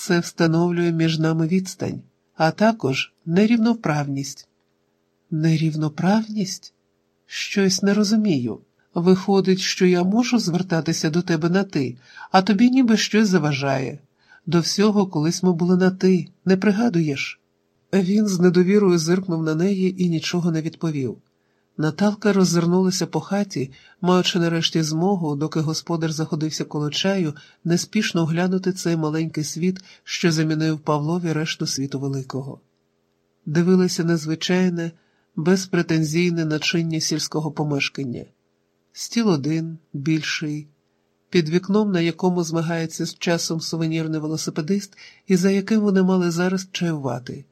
це встановлює між нами відстань, а також нерівноправність. Нерівноправність? Щось не розумію. Виходить, що я можу звертатися до тебе на ти, а тобі ніби щось заважає. До всього колись ми були на ти, не пригадуєш? Він з недовірою зиркнув на неї і нічого не відповів. Наталка роззирнулася по хаті, маючи нарешті змогу, доки господар заходився коло чаю, неспішно оглянути цей маленький світ, що замінив Павлові решту світу великого. Дивилася незвичайне, безпретензійне начиння сільського помешкання. Стіл один, більший, під вікном, на якому змагається з часом сувенірний велосипедист, і за яким вони мали зараз чаювати,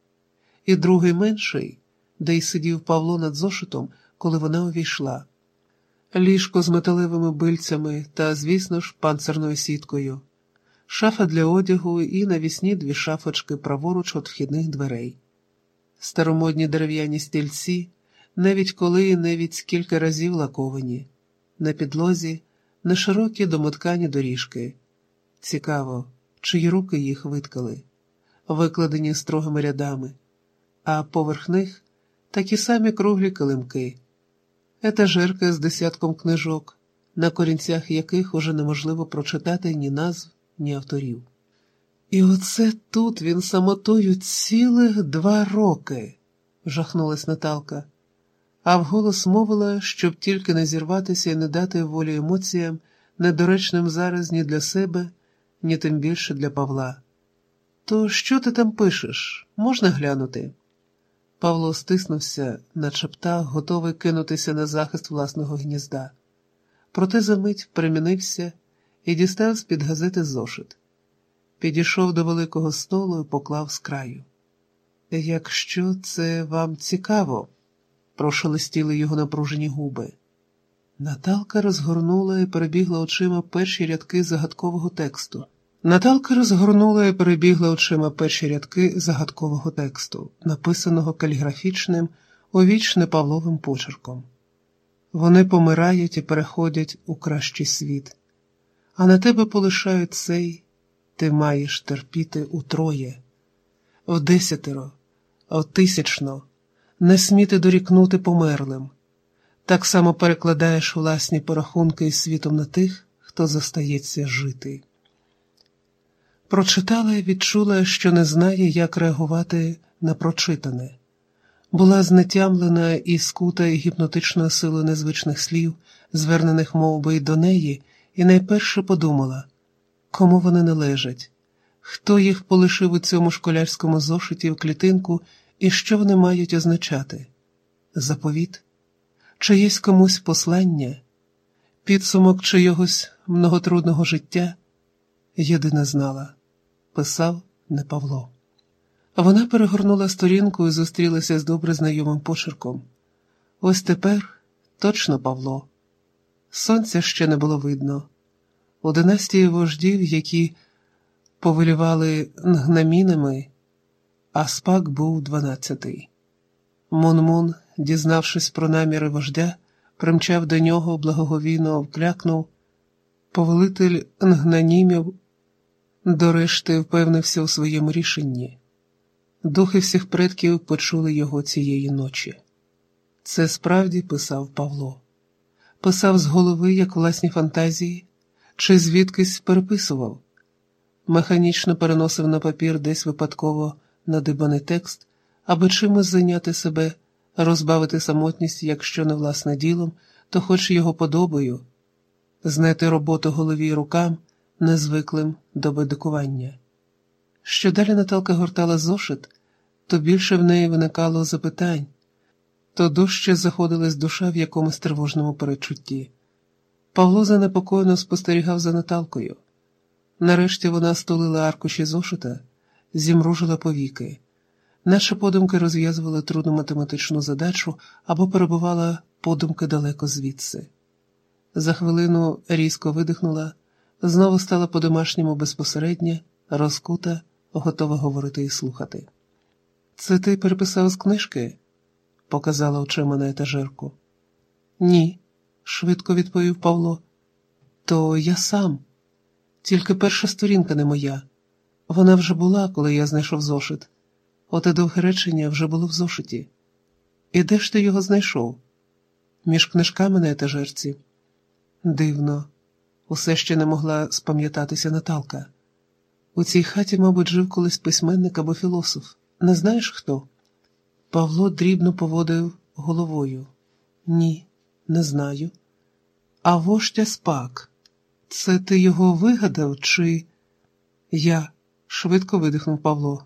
і другий менший, де й сидів Павло над зошитом, коли вона увійшла. Ліжко з металевими бильцями та, звісно ж, панцерною сіткою, шафа для одягу і навісні дві шафочки праворуч від вхідних дверей, старомодні дерев'яні стільці, навіть коли і навіть кілька разів лаковані, на підлозі неширокі домоткані доріжки. Цікаво, чиї руки їх виткали, викладені строгими рядами, а поверх них такі самі круглі килимки, етажерка з десятком книжок, на корінцях яких уже неможливо прочитати ні назв, ні авторів. І оце тут він самотою цілих два роки, жахнулась Наталка, а вголос мовила, щоб тільки не зірватися і не дати волі емоціям, недоречним зараз ні для себе, ні тим більше для Павла. То що ти там пишеш? Можна глянути? Павло стиснувся, наче птах, готовий кинутися на захист власного гнізда. Проте за мить примінився і дістав з-під газети зошит. Підійшов до великого столу і поклав з краю. Якщо це вам цікаво, прошелестіли його напружені губи. Наталка розгорнула і перебігла очима перші рядки загадкового тексту. Наталка розгорнула і перебігла очима перші рядки загадкового тексту, написаного каліграфічним, увічне Павловим почерком. Вони помирають і переходять у кращий світ, а на тебе полишають цей, ти маєш терпіти утроє, в десятеро, в тисячно, не сміти дорікнути померлим. Так само перекладаєш власні порахунки із світом на тих, хто застається жити. Прочитала і відчула, що не знає, як реагувати на прочитане. Була знетямлена і скута гіпнотичною силою незвичних слів, звернених мов би, й до неї, і найперше подумала, кому вони належать, хто їх полишив у цьому школярському зошиті в клітинку і що вони мають означати? Заповіт? Чиєсь комусь послання, підсумок чийогось многотрудного життя? Єдина знала писав не Павло. Вона перегорнула сторінку і зустрілася з добре знайомим почерком. Ось тепер точно Павло. Сонця ще не було видно. У династії вождів, які повелівали гнамінами, а спак був дванадцятий. Мун-Мун, дізнавшись про наміри вождя, примчав до нього, благоговійно вклякнув. Повелитель Нгнанімів до решти впевнився у своєму рішенні. Духи всіх предків почули його цієї ночі. Це справді писав Павло, писав з голови, як власні фантазії, чи звідкись переписував, механічно переносив на папір десь випадково надибаний текст, аби чимось зайняти себе, розбавити самотність, якщо не власне ділом, то хоч його подобою, знайти роботу голові й рукам незвиклим до бедикування. Що далі Наталка гортала зошит, то більше в неї виникало запитань, то дужче заходилась душа в якомусь тривожному перечутті. Павло занепокоєно спостерігав за Наталкою. Нарешті вона стулила аркуші зошита, зімружила повіки, наче подумки розв'язувала трудну математичну задачу або перебувала подумки далеко звідси. За хвилину різко видихнула знову стала по-домашньому безпосередня, розкута, готова говорити і слухати. Це ти переписав з книжки? показала очима на етажерку. Ні, швидко відповів Павло. То я сам, тільки перша сторінка не моя. Вона вже була, коли я знайшов зошит. Оте довге речення вже було в зошиті. І де ж ти його знайшов? Між книжками на етажерці. Дивно, усе ще не могла спам'ятатися Наталка. У цій хаті, мабуть, жив колись письменник або філософ. Не знаєш хто? Павло дрібно поводив головою. Ні, не знаю. А вождя спак. Це ти його вигадав, чи. Я, швидко видихнув Павло.